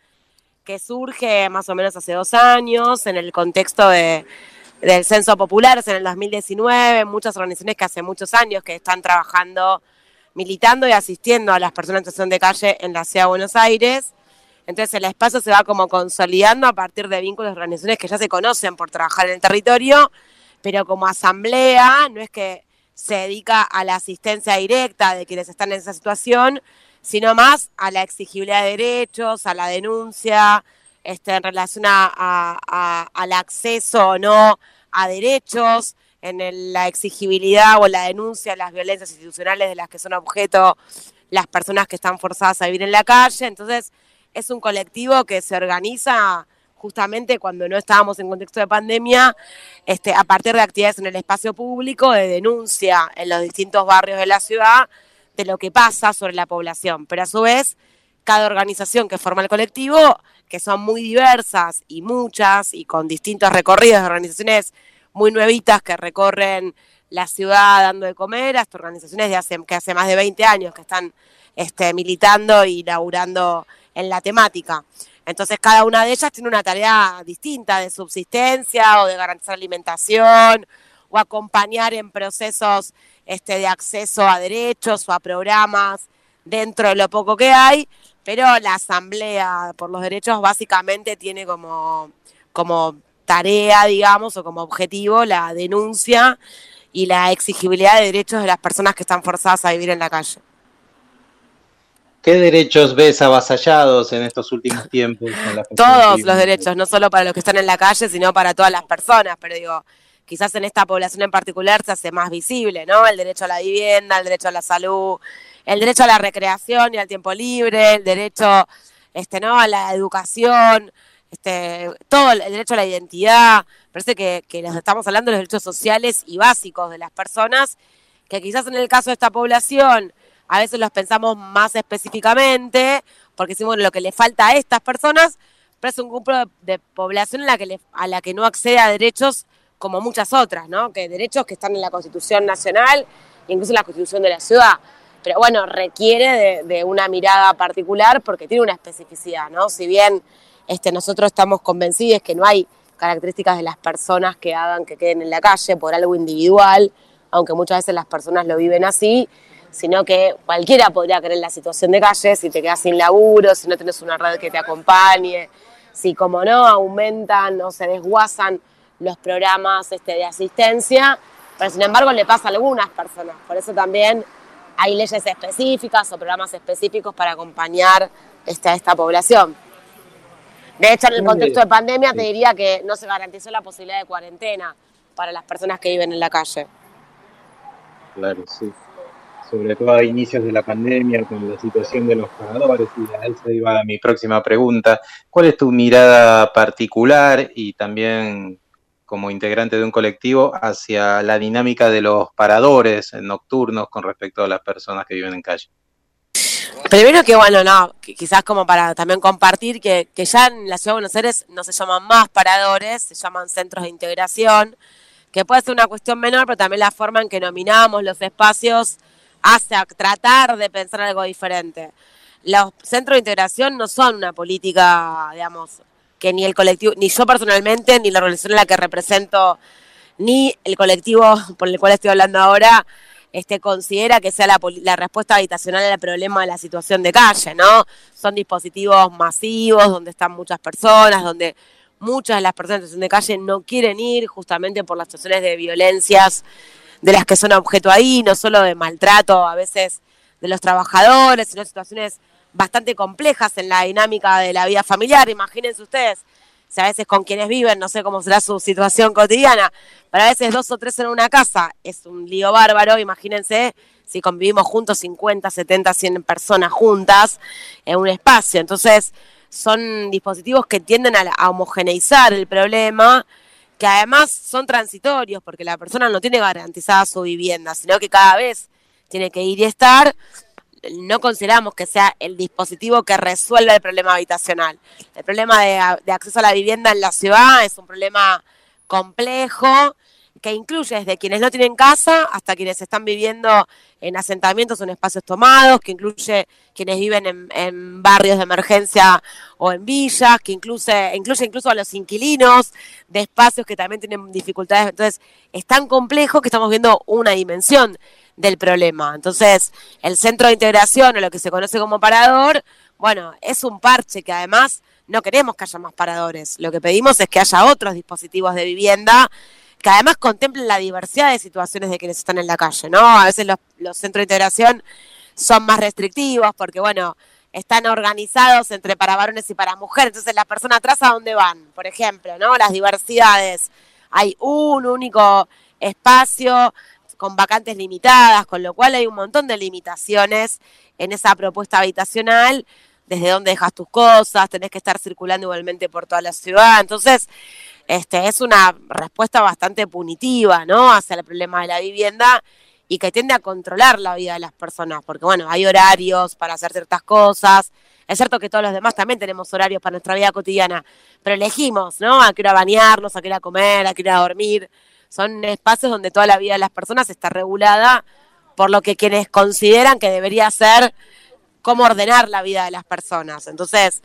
que surge más o menos hace dos años en el contexto de, del censo popular, en el 2019, muchas organizaciones que hace muchos años que están trabajando militando y asistiendo a las personas en situación de calle en la ciudad de Buenos Aires. Entonces el espacio se va como consolidando a partir de vínculos de organizaciones que ya se conocen por trabajar en el territorio, pero como asamblea no es que se dedica a la asistencia directa de quienes están en esa situación, sino más a la exigibilidad de derechos, a la denuncia, este, en relación a, al acceso o no a derechos, en la exigibilidad o la denuncia de las violencias institucionales de las que son objeto las personas que están forzadas a vivir en la calle. Entonces, es un colectivo que se organiza justamente cuando no estábamos en contexto de pandemia, este, a partir de actividades en el espacio público, de denuncia en los distintos barrios de la ciudad de lo que pasa sobre la población. Pero a su vez, cada organización que forma el colectivo, que son muy diversas y muchas, y con distintos recorridos de organizaciones muy nuevitas que recorren la ciudad dando de comer, hasta organizaciones de hace, que hace más de 20 años que están este, militando y laburando en la temática. Entonces cada una de ellas tiene una tarea distinta de subsistencia o de garantizar alimentación o acompañar en procesos este, de acceso a derechos o a programas dentro de lo poco que hay, pero la Asamblea por los Derechos básicamente tiene como, como tarea, digamos, o como objetivo la denuncia y la exigibilidad de derechos de las personas que están forzadas a vivir en la calle. ¿Qué derechos ves avasallados en estos últimos tiempos? Todos los derechos, no solo para los que están en la calle, sino para todas las personas, pero digo, quizás en esta población en particular se hace más visible, ¿no? El derecho a la vivienda, el derecho a la salud, el derecho a la recreación y al tiempo libre, el derecho, este, ¿no? A la educación, este, todo el derecho a la identidad. Parece que, que nos estamos hablando de los derechos sociales y básicos de las personas, que quizás en el caso de esta población a veces los pensamos más específicamente, porque decimos bueno, lo que le falta a estas personas, pero es un grupo de, población en la que le- a la que no accede a derechos como muchas otras, ¿no? Que derechos que están en la Constitución Nacional, incluso en la Constitución de la ciudad. Pero bueno, requiere de, una mirada particular porque tiene una especificidad, ¿no? Si bien este, nosotros estamos convencidos que no hay características de las personas que hagan que queden en la calle por algo individual, aunque muchas veces las personas lo viven así, sino que cualquiera podría querer la situación de calle si te quedas sin laburo, si no tienes una red que te acompañe, si como no aumentan o se desguazan los programas este, de asistencia, pero sin embargo le pasa a algunas personas. Por eso también hay leyes específicas o programas específicos para acompañar este, a esta población. De hecho, en el contexto de pandemia te diría que no se garantizó la posibilidad de cuarentena para las personas que viven en la calle. Claro, sí. Sobre todo a inicios de la pandemia, con la situación de los paradores, y a eso iba mi próxima pregunta. ¿Cuál es tu mirada particular y también como integrante de un colectivo hacia la dinámica de los paradores nocturnos con respecto a las personas que viven en calle? Primero que bueno, no, quizás como para también compartir que, que ya en la Ciudad de Buenos Aires no se llaman más paradores, se llaman centros de integración, que puede ser una cuestión menor, pero también la forma en que nominamos los espacios hace tratar de pensar algo diferente. Los centros de integración no son una política, digamos, que ni el colectivo, ni yo personalmente, ni la organización en la que represento, ni el colectivo por el cual estoy hablando ahora, este, considera que sea la, la respuesta habitacional al problema de la situación de calle, ¿no? Son dispositivos masivos donde están muchas personas, donde muchas de las personas en situación de calle no quieren ir justamente por las situaciones de violencias de las que son objeto ahí, no solo de maltrato a veces de los trabajadores, sino situaciones bastante complejas en la dinámica de la vida familiar. Imagínense ustedes, si a veces con quienes viven, no sé cómo será su situación cotidiana, pero a veces dos o tres en una casa es un lío bárbaro, imagínense si convivimos juntos 50, 70, 100 personas juntas en un espacio. Entonces, son dispositivos que tienden a homogeneizar el problema, que además son transitorios, porque la persona no tiene garantizada su vivienda, sino que cada vez tiene que ir y estar. No consideramos que sea el dispositivo que resuelva el problema habitacional. El problema de, acceso a la vivienda en la ciudad es un problema complejo que incluye desde quienes no tienen casa hasta quienes están viviendo en asentamientos o en espacios tomados, que incluye quienes viven en, en barrios de emergencia o en villas, que incluye, incluye incluso a los inquilinos de espacios que también tienen dificultades. Entonces, es tan complejo que estamos viendo una dimensión del problema. Entonces, el centro de integración o lo que se conoce como parador, bueno, es un parche que además no queremos que haya más paradores. Lo que pedimos es que haya otros dispositivos de vivienda que además contemplen la diversidad de situaciones de quienes están en la calle, ¿no? A veces los, los centros de integración son más restrictivos porque, bueno, están organizados entre para varones y para mujeres, entonces las personas atrás a dónde van, por ejemplo, ¿no? Las diversidades. Hay un único espacio con vacantes limitadas, con lo cual hay un montón de limitaciones en esa propuesta habitacional, desde dónde dejas tus cosas, tenés que estar circulando igualmente por toda la ciudad, entonces este, es una respuesta bastante punitiva, ¿no? Hacia el problema de la vivienda y que tiende a controlar la vida de las personas, porque bueno, hay horarios para hacer ciertas cosas. Es cierto que todos los demás también tenemos horarios para nuestra vida cotidiana, pero elegimos, ¿no? A qué hora bañarnos, a qué hora comer, a qué hora dormir. Son espacios donde toda la vida de las personas está regulada por lo que quienes consideran que debería ser cómo ordenar la vida de las personas. Entonces,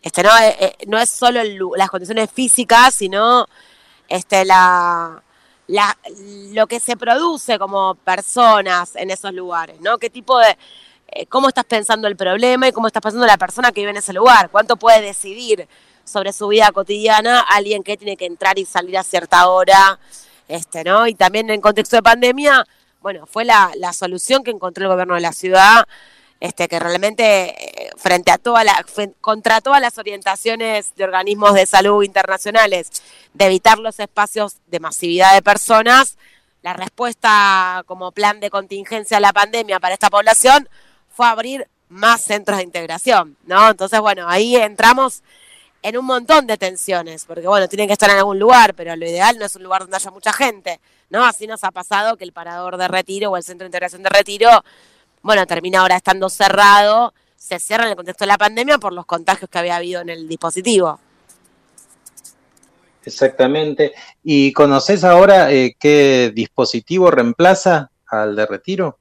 este no, eh, eh, no es solo las condiciones físicas, sino este la, la lo que se produce como personas en esos lugares, ¿no? ¿Qué tipo de eh, cómo estás pensando el problema y cómo estás pensando la persona que vive en ese lugar? ¿Cuánto puede decidir sobre su vida cotidiana alguien que tiene que entrar y salir a cierta hora? Este, ¿no? Y también en contexto de pandemia, bueno, fue la, la solución que encontró el gobierno de la ciudad este, que realmente eh, frente a toda la, contra todas las orientaciones de organismos de salud internacionales de evitar los espacios de masividad de personas, la respuesta como plan de contingencia a la pandemia para esta población fue abrir más centros de integración, ¿no? Entonces, bueno, ahí entramos en un montón de tensiones, porque bueno, tienen que estar en algún lugar, pero lo ideal no es un lugar donde haya mucha gente, ¿no? Así nos ha pasado que el parador de retiro o el centro de integración de retiro bueno, termina ahora estando cerrado, se cierra en el contexto de la pandemia por los contagios que había habido en el dispositivo. Exactamente. ¿Y conoces ahora eh, qué dispositivo reemplaza al de retiro?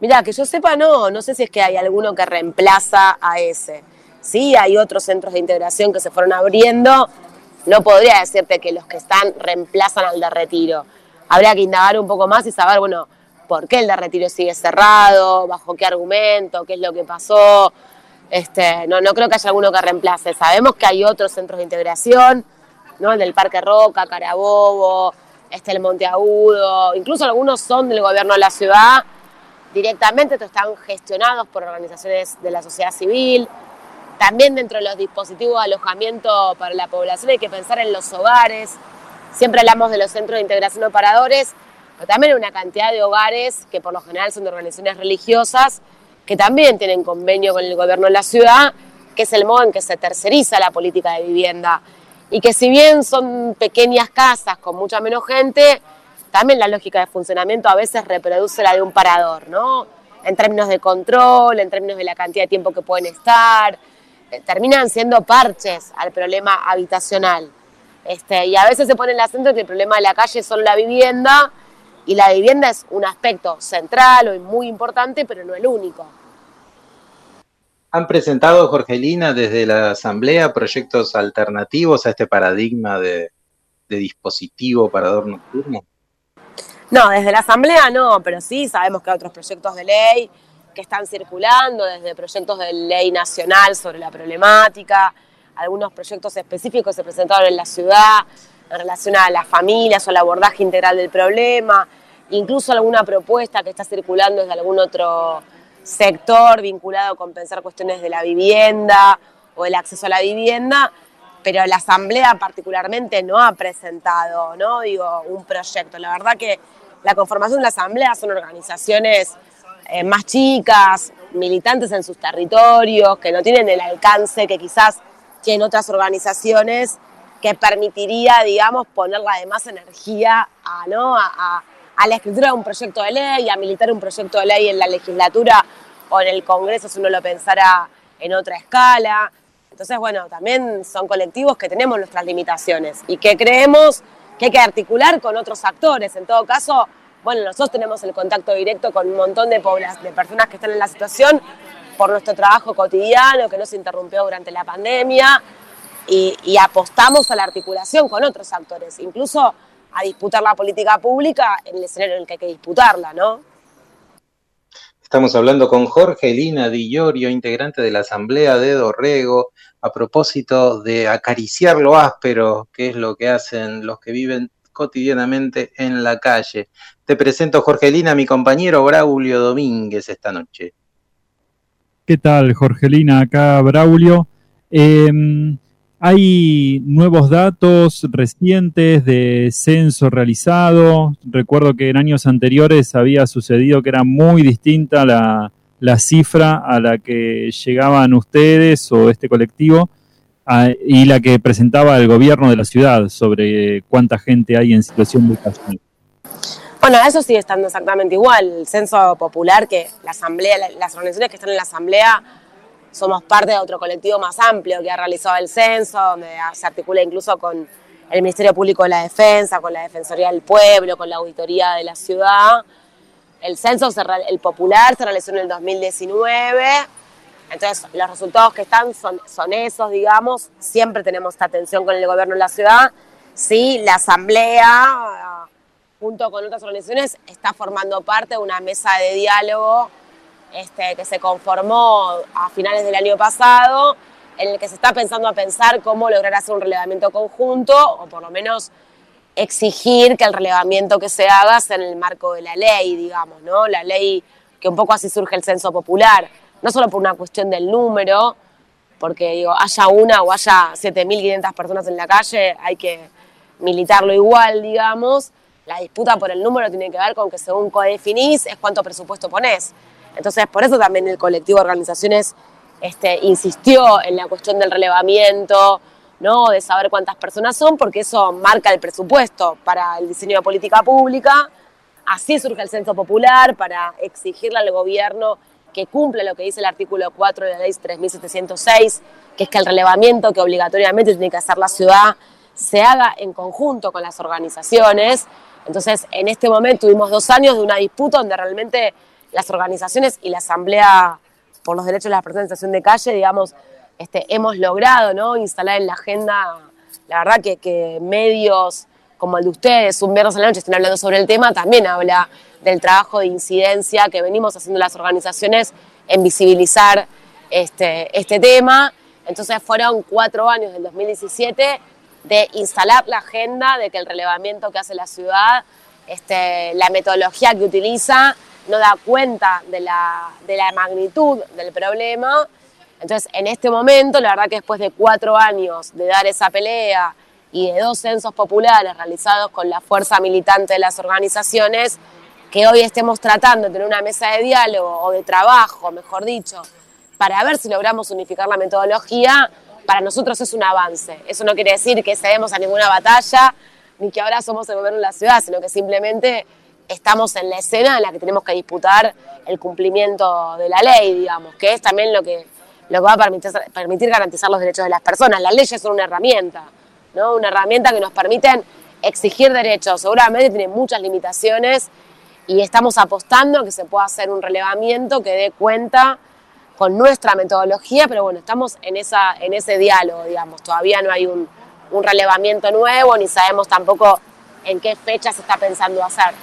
Mira, que yo sepa, no, no sé si es que hay alguno que reemplaza a ese. Sí, hay otros centros de integración que se fueron abriendo. No podría decirte que los que están reemplazan al de retiro. Habría que indagar un poco más y saber, bueno, por qué el de retiro sigue cerrado, bajo qué argumento, qué es lo que pasó. Este, no, no creo que haya alguno que reemplace. Sabemos que hay otros centros de integración, ¿no? El del Parque Roca, Carabobo, este, el Monte Agudo, incluso algunos son del gobierno de la ciudad, directamente están gestionados por organizaciones de la sociedad civil. También dentro de los dispositivos de alojamiento para la población hay que pensar en los hogares. Siempre hablamos de los centros de integración de paradores, pero también hay una cantidad de hogares que por lo general son de organizaciones religiosas que también tienen convenio con el gobierno de la ciudad, que es el modo en que se terceriza la política de vivienda. Y que si bien son pequeñas casas con mucha menos gente, también la lógica de funcionamiento a veces reproduce la de un parador, ¿no? En términos de control, en términos de la cantidad de tiempo que pueden estar, terminan siendo parches al problema habitacional. Este, y a veces se pone el acento en que el problema de la calle solo la vivienda, y la vivienda es un aspecto central o muy importante, pero no el único. Han presentado, Jorgelina, desde la Asamblea proyectos alternativos a este paradigma de, de dispositivo parador nocturno. No, desde la Asamblea no, pero sí sabemos que hay otros proyectos de ley que están circulando, desde proyectos de ley nacional sobre la problemática, algunos proyectos específicos se presentaron en la ciudad en relación a las familias o al abordaje integral del problema, incluso alguna propuesta que está circulando desde algún otro sector vinculado con pensar cuestiones de la vivienda o el acceso a la vivienda, pero la Asamblea particularmente no ha presentado, ¿no? Digo, un proyecto. La verdad que la conformación de la Asamblea son organizaciones eh, más chicas, militantes en sus territorios, que no tienen el alcance que quizás tienen otras organizaciones, que permitiría, digamos, ponerle además energía a, ¿no? a, a- la escritura de un proyecto de ley, a militar un proyecto de ley en la legislatura o en el Congreso si uno lo pensara en otra escala. Entonces, bueno, también son colectivos que tenemos nuestras limitaciones y que creemos que hay que articular con otros actores. En todo caso, bueno, nosotros tenemos el contacto directo con un montón de, de personas que están en la situación por nuestro trabajo cotidiano, que no se interrumpió durante la pandemia, y, y apostamos a la articulación con otros actores, incluso a disputar la política pública en el escenario en el que hay que disputarla, ¿no? Estamos hablando con Jorge Lina Di Iorio, integrante de la Asamblea de Dorrego, a propósito de acariciar lo áspero, que es lo que hacen los que viven cotidianamente en la calle. Te presento, Jorge Lina, a mi compañero Braulio Domínguez esta noche. ¿Qué tal, Jorgelina? Acá Braulio. Eh, hay nuevos datos recientes de censo realizado. Recuerdo que en años anteriores había sucedido que era muy distinta la, la cifra a la que llegaban ustedes o este colectivo a- y la que presentaba el gobierno de la ciudad sobre cuánta gente hay en situación de calle. Bueno, eso sigue estando exactamente igual. El censo popular, que la asamblea, la- las organizaciones que están en la asamblea, somos parte de otro colectivo más amplio que ha realizado el censo, donde se articula incluso con el Ministerio Público de la Defensa, con la Defensoría del Pueblo, con la Auditoría de la Ciudad. El censo, el popular, se realizó en el 2019. Entonces, los resultados que están son, esos, digamos. Siempre tenemos esta atención con el gobierno de la ciudad. Sí, la asamblea, junto con otras organizaciones, está formando parte de una mesa de diálogo este, que se conformó a finales del año pasado, en el que se está pensando a pensar cómo lograr hacer un relevamiento conjunto, o por lo menos exigir que el relevamiento que se haga sea en el marco de la ley, digamos, ¿no? La ley que un poco así surge el censo popular, no solo por una cuestión del número, porque digo, haya una o haya 7.500 personas en la calle, hay que militarlo igual, digamos. La disputa por el número tiene que ver con que según codefinís es cuánto presupuesto ponés. Entonces, por eso también el colectivo de organizaciones este, insistió en la cuestión del relevamiento, ¿no? de saber cuántas personas son, porque eso marca el presupuesto para el diseño de política pública. Así surge el censo popular para exigirle al gobierno que cumpla lo que dice el artículo 4 de la ley 3706, que es que el relevamiento que obligatoriamente tiene que hacer la ciudad se haga en conjunto con las organizaciones. Entonces, en este momento tuvimos dos años de una disputa donde realmente las organizaciones y la Asamblea por los Derechos de la Personas en Situación de Calle, digamos, este, hemos logrado ¿no? instalar en la agenda, la verdad que, que medios como el de ustedes, un viernes a la noche estén hablando sobre el tema, también habla del trabajo de incidencia que venimos haciendo las organizaciones en visibilizar este, este tema. Entonces fueron cuatro años del 2017 de instalar la agenda, de que el relevamiento que hace la ciudad, este, la metodología que utiliza, no da cuenta de la, de la magnitud del problema. Entonces, en este momento, la verdad que después de cuatro años de dar esa pelea y de dos censos populares realizados con la fuerza militante de las organizaciones, que hoy estemos tratando de tener una mesa de diálogo o de trabajo, mejor dicho, para ver si logramos unificar la metodología, para nosotros es un avance. Eso no quiere decir que cedemos a ninguna batalla, ni que ahora somos el gobierno de la ciudad, sino que simplemente estamos en la escena en la que tenemos que disputar el cumplimiento de la ley, digamos, que es también lo que, lo va a permitir, garantizar los derechos de las personas. Las leyes son una herramienta, ¿no? Una herramienta que nos permiten exigir derechos. Seguramente tienen muchas limitaciones y estamos apostando a que se pueda hacer un relevamiento que dé cuenta con nuestra metodología, pero bueno, estamos en, esa, en ese diálogo, digamos. Todavía no hay un, un relevamiento nuevo, ni sabemos tampoco en qué fecha se está pensando hacer.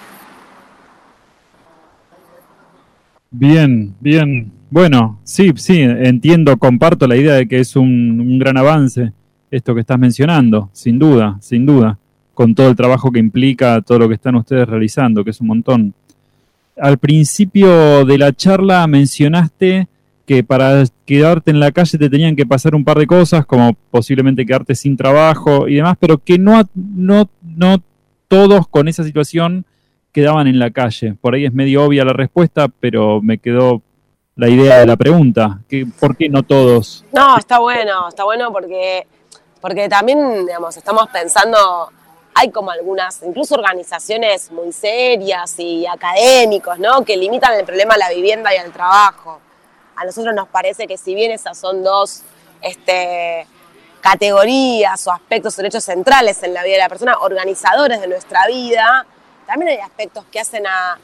Bien, bien. Bueno, sí, sí, entiendo, comparto la idea de que es un, un gran avance esto que estás mencionando, sin duda, sin duda, con todo el trabajo que implica todo lo que están ustedes realizando, que es un montón. Al principio de la charla mencionaste que para quedarte en la calle te tenían que pasar un par de cosas, como posiblemente quedarte sin trabajo y demás, pero que no, no, no todos con esa situación quedaban en la calle. Por ahí es medio obvia la respuesta, pero me quedó la idea de la pregunta. ¿Qué, ¿Por qué no todos? No, está bueno, está bueno porque, porque también, estamos pensando, hay como algunas, incluso organizaciones muy serias y académicos, ¿no? Que limitan el problema a la vivienda y al trabajo. A nosotros nos parece que si bien esas son dos este, categorías o aspectos o derechos centrales en la vida de la persona, organizadores de nuestra vida, también hay aspectos que hacen a,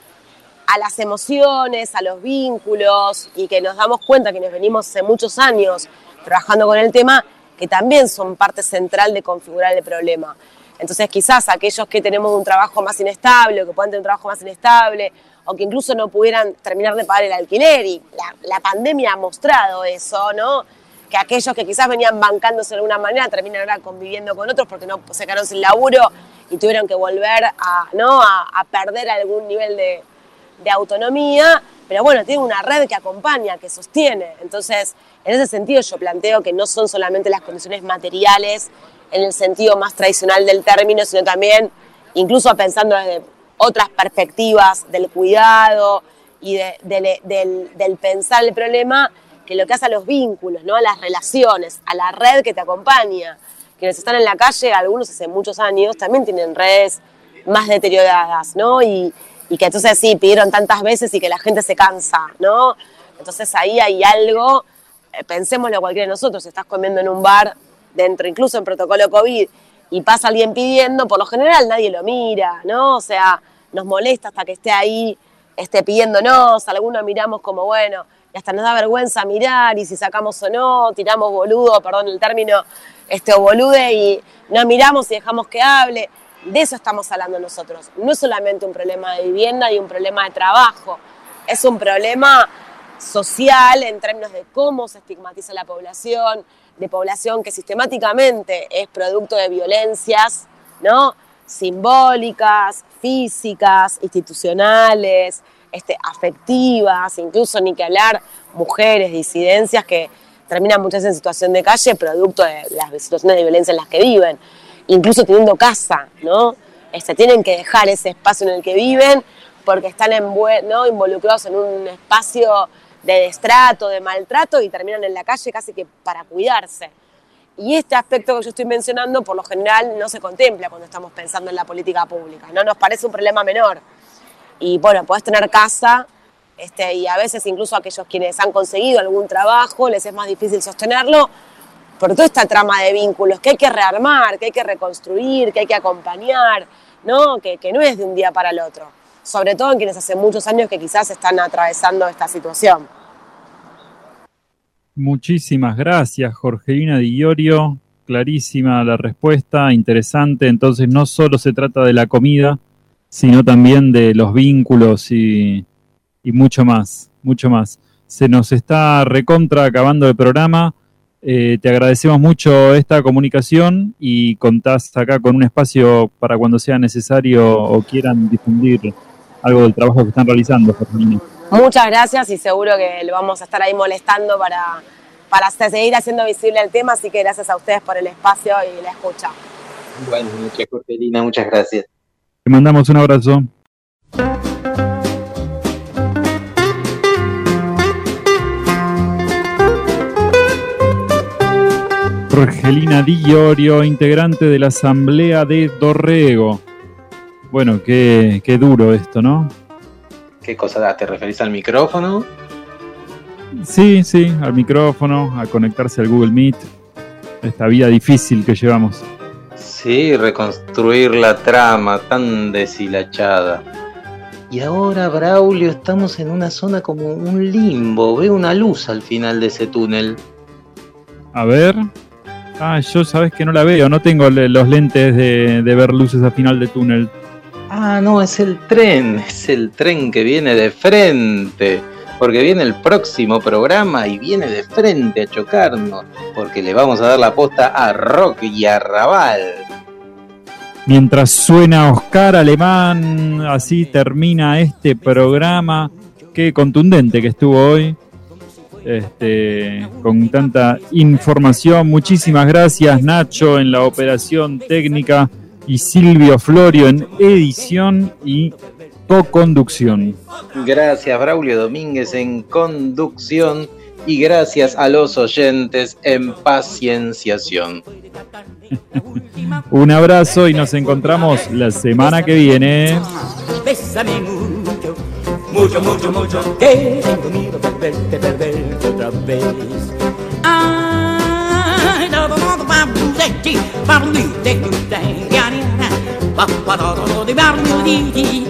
a las emociones, a los vínculos y que nos damos cuenta que nos venimos hace muchos años trabajando con el tema, que también son parte central de configurar el problema. Entonces quizás aquellos que tenemos un trabajo más inestable o que puedan tener un trabajo más inestable o que incluso no pudieran terminar de pagar el alquiler y la, pandemia ha mostrado eso, ¿no? Que aquellos que quizás venían bancándose de alguna manera terminan ahora conviviendo con otros porque no se quedaron sin laburo y tuvieron que volver a, ¿no? a, a perder algún nivel de, de autonomía, pero bueno, tiene una red que acompaña, que sostiene. Entonces, en ese sentido yo planteo que no son solamente las condiciones materiales en el sentido más tradicional del término, sino también, incluso pensando desde otras perspectivas del cuidado y de- del- del, del pensar el problema, que lo que hace a los vínculos, ¿no? a las relaciones, a la red que te acompaña. Quienes están en la calle, algunos hace muchos años, también tienen redes más deterioradas, ¿no? Y, y que entonces sí, pidieron tantas veces y que la gente se cansa, ¿no? Entonces ahí hay algo, eh, pensémoslo cualquiera de nosotros, estás comiendo en un bar, dentro incluso en protocolo COVID, y pasa alguien pidiendo, por lo general nadie lo mira, ¿no? O sea, nos molesta hasta que esté ahí esté pidiéndonos, algunos miramos como, bueno, y hasta nos da vergüenza mirar, y si sacamos o no, tiramos boludo, perdón el término, este, o bolude, y no miramos y dejamos que hable. De eso estamos hablando nosotros. No es solamente un problema de vivienda y un problema de trabajo, es un problema social en términos de cómo se estigmatiza la población, de población que sistemáticamente es producto de violencias, ¿no? simbólicas, físicas, institucionales, este, afectivas, incluso ni que hablar mujeres, disidencias que terminan muchas veces en situación de calle producto de las situaciones de violencia en las que viven, incluso teniendo casa, ¿no? Este, tienen que dejar ese espacio en el que viven porque están ¿no? involucrados en un espacio de destrato, de maltrato y terminan en la calle casi que para cuidarse. Y este aspecto que yo estoy mencionando, por lo general, no se contempla cuando estamos pensando en la política pública. No nos parece un problema menor. Y bueno, podés tener casa este, y a veces incluso aquellos quienes han conseguido algún trabajo les es más difícil sostenerlo por toda esta trama de vínculos que hay que rearmar, que hay que reconstruir, que hay que acompañar, ¿no? Que no es de un día para el otro. Sobre todo en quienes hace muchos años que quizás están atravesando esta situación. Muchísimas gracias, Jorgelina Di Iorio. Clarísima la respuesta, interesante. Entonces, no solo se trata de la comida, sino también de los vínculos y, mucho más, mucho más. Se nos está recontra acabando el programa. Eh, te agradecemos mucho esta comunicación y contás acá con un espacio para cuando sea necesario o quieran difundir algo del trabajo que están realizando, Jorgelina. Muchas gracias y seguro que lo vamos a estar ahí molestando para, para seguir haciendo visible el tema, así que gracias a ustedes por el espacio y la escucha. Buenas noches, Jorgelina, muchas gracias. Te mandamos un abrazo. Jorgelina Di Iorio, integrante de la Asamblea de Dorrego. Bueno, qué, qué duro esto, ¿no? ¿Qué cosa? ¿Te referís al micrófono? Sí, sí, al micrófono, a conectarse al Google Meet. Esta vida difícil que llevamos. Sí, reconstruir la trama tan deshilachada. Y ahora, Braulio, estamos en una zona como un limbo. Veo una luz al final de ese túnel. A ver. Ah, yo sabes que no la veo, no tengo los lentes de, de ver luces a final de túnel. Ah, no, es el tren. Es el tren que viene de frente. Porque viene el próximo programa y viene de frente a chocarnos. Porque le vamos a dar la posta a Rock y a Raval. Mientras suena Oscar Alemán, así termina este programa. Qué contundente que estuvo hoy. Este, con tanta información. Muchísimas gracias, Nacho, en la operación técnica y Silvio Florio en edición. Y co-conducción. Gracias Braulio Domínguez en conducción y gracias a los oyentes en pacienciación. Un abrazo y nos encontramos la semana que viene. Bésame mucho, mucho, mucho, mucho, que tengo miedo de verte, perderte otra vez. Ay, no, no, no, no, de ti,